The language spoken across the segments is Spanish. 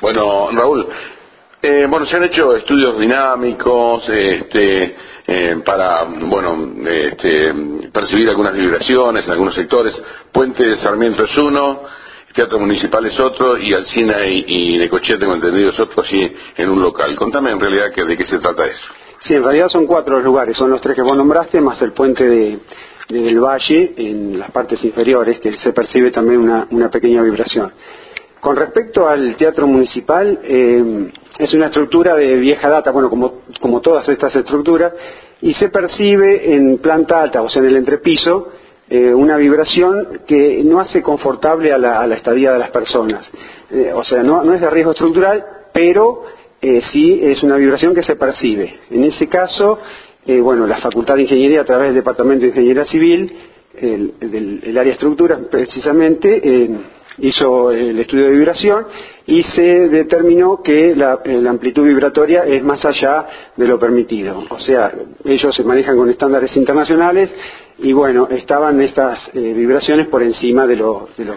Bueno, Raúl, eh, bueno, se han hecho estudios dinámicos este, eh, para, bueno, este, percibir algunas vibraciones en algunos sectores. Puente de Sarmiento es uno, Teatro Municipal es otro y Alcina y, y Necochea, tengo entendido, es otro así en un local. Contame en realidad que, de qué se trata eso. Sí, en realidad son cuatro lugares, son los tres que vos nombraste, más el puente de, de del Valle en las partes inferiores, que se percibe también una pequeña vibración. Con respecto al teatro municipal, eh, es una estructura de vieja data, bueno, como, todas estas estructuras, y se percibe en planta alta, o sea, en el entrepiso, eh, una vibración que no hace confortable a la, a la estadía de las personas. Eh, o sea, no, es de riesgo estructural, pero eh, sí es una vibración que se percibe. En ese caso, bueno, la Facultad de Ingeniería, a través del Departamento de Ingeniería Civil, el, del el área estructura precisamente, eh, hizo el estudio de vibración y se determinó que la, la, amplitud vibratoria es más allá de lo permitido. O sea, ellos se manejan con estándares internacionales y bueno, estaban estas eh, vibraciones por encima de lo, de lo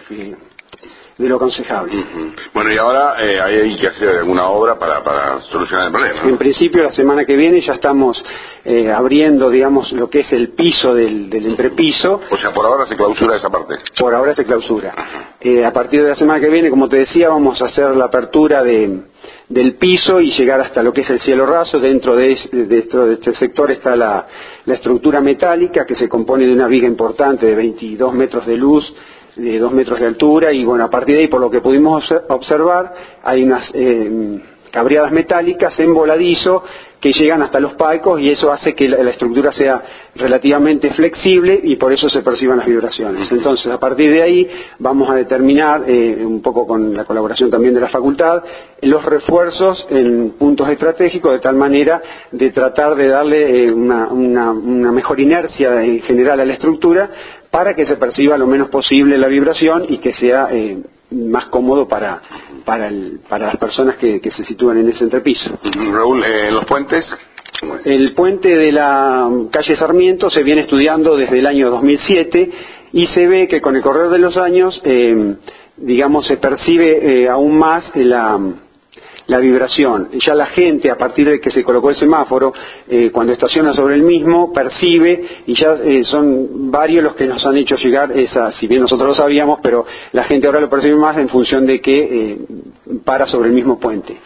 de lo aconsejable. Uh -huh. Bueno, y ahora eh, hay que hacer alguna obra para, para solucionar el problema. ¿no? En principio, la semana que viene ya estamos eh, abriendo, digamos, lo que es el piso del, del, entrepiso. O sea, por ahora se clausura esa parte. Por ahora se clausura. Eh, a partir de la semana que viene, como te decía, vamos a hacer la apertura de, del piso y llegar hasta lo que es el cielo raso. Dentro de, dentro de este sector está la, la estructura metálica que se compone de una viga importante de 22 metros de luz de dos metros de altura y bueno, a partir de ahí, por lo que pudimos observar, hay unas eh, cabreadas metálicas en voladizo que llegan hasta los palcos y eso hace que la, la, estructura sea relativamente flexible y por eso se perciban las vibraciones. Entonces, a partir de ahí vamos a determinar, eh, un poco con la colaboración también de la facultad, los refuerzos en puntos estratégicos de tal manera de tratar de darle eh, una, una, una mejor inercia en general a la estructura para que se perciba lo menos posible la vibración y que sea eh, más cómodo para, para, el, para las personas que, que, se sitúan en ese entrepiso. Raúl, eh, ¿los puentes? El puente de la calle Sarmiento se viene estudiando desde el año 2007 y se ve que con el correr de los años, eh, digamos, se percibe eh, aún más la la vibración. Ya la gente, a partir de que se colocó el semáforo, eh, cuando estaciona sobre el mismo, percibe, y ya eh, son varios los que nos han hecho llegar esa, si bien nosotros lo sabíamos, pero la gente ahora lo percibe más en función de que eh, para sobre el mismo puente.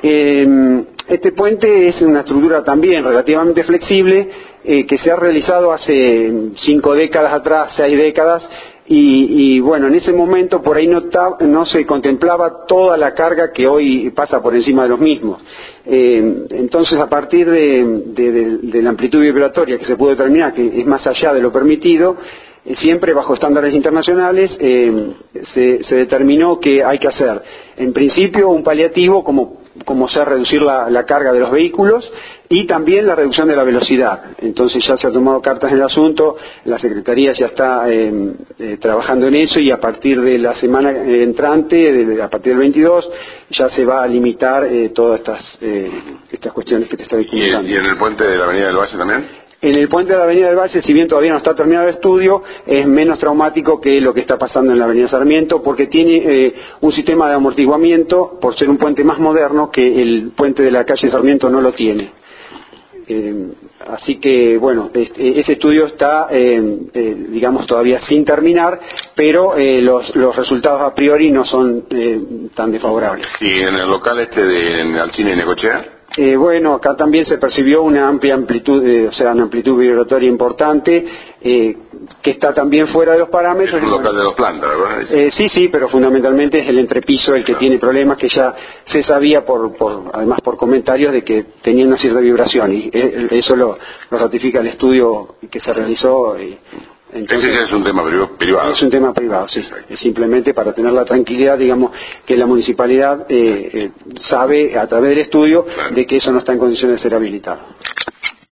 este puente es una estructura también relativamente flexible, que se ha realizado hace cinco décadas atrás, seis décadas, y, y, bueno, en ese momento por ahí no, no, se contemplaba toda la carga que hoy pasa por encima de los mismos. Eh, entonces, a partir de, la amplitud vibratoria que se pudo determinar, que es más allá de lo permitido, eh, siempre bajo estándares internacionales, eh, se, se, determinó que hay que hacer, en principio, un paliativo como como sea reducir la, la, carga de los vehículos y también la reducción de la velocidad. Entonces ya se ha tomado cartas en el asunto, la Secretaría ya está eh, eh, trabajando en eso y a partir de la semana entrante, de, a partir del 22, ya se va a limitar eh, todas estas, estas cuestiones que te estoy comentando. ¿Y, ¿Y en el puente de la Avenida del Valle también? En el puente de la Avenida del Valle, si bien todavía no está terminado el estudio, es menos traumático que lo que está pasando en la Avenida Sarmiento, porque tiene eh, un sistema de amortiguamiento, por ser un puente más moderno, que el puente de la calle Sarmiento no lo tiene. Eh, así que, bueno, este, ese estudio está, eh, eh, digamos, todavía sin terminar, pero eh, los, los, resultados a priori no son eh, tan desfavorables. ¿Y en el local este de Alcine y Necochea? Eh, bueno, acá también se percibió una amplia amplitud, eh, o sea, una amplitud vibratoria importante, eh, que está también fuera de los parámetros. Es un local de dos plantas, ¿verdad? Eh, sí, sí, pero fundamentalmente es el entrepiso el que claro. tiene problemas, que ya se sabía, por, por, además por comentarios, de que tenía una cierta vibración, y eh, eso lo, lo, ratifica el estudio que se realizó. Entonces, Ese es un tema privado. Es un tema privado, sí. Simplemente para tener la tranquilidad, digamos, que la municipalidad eh, eh, sabe a través del estudio claro. de que eso no está en condiciones de ser habilitado.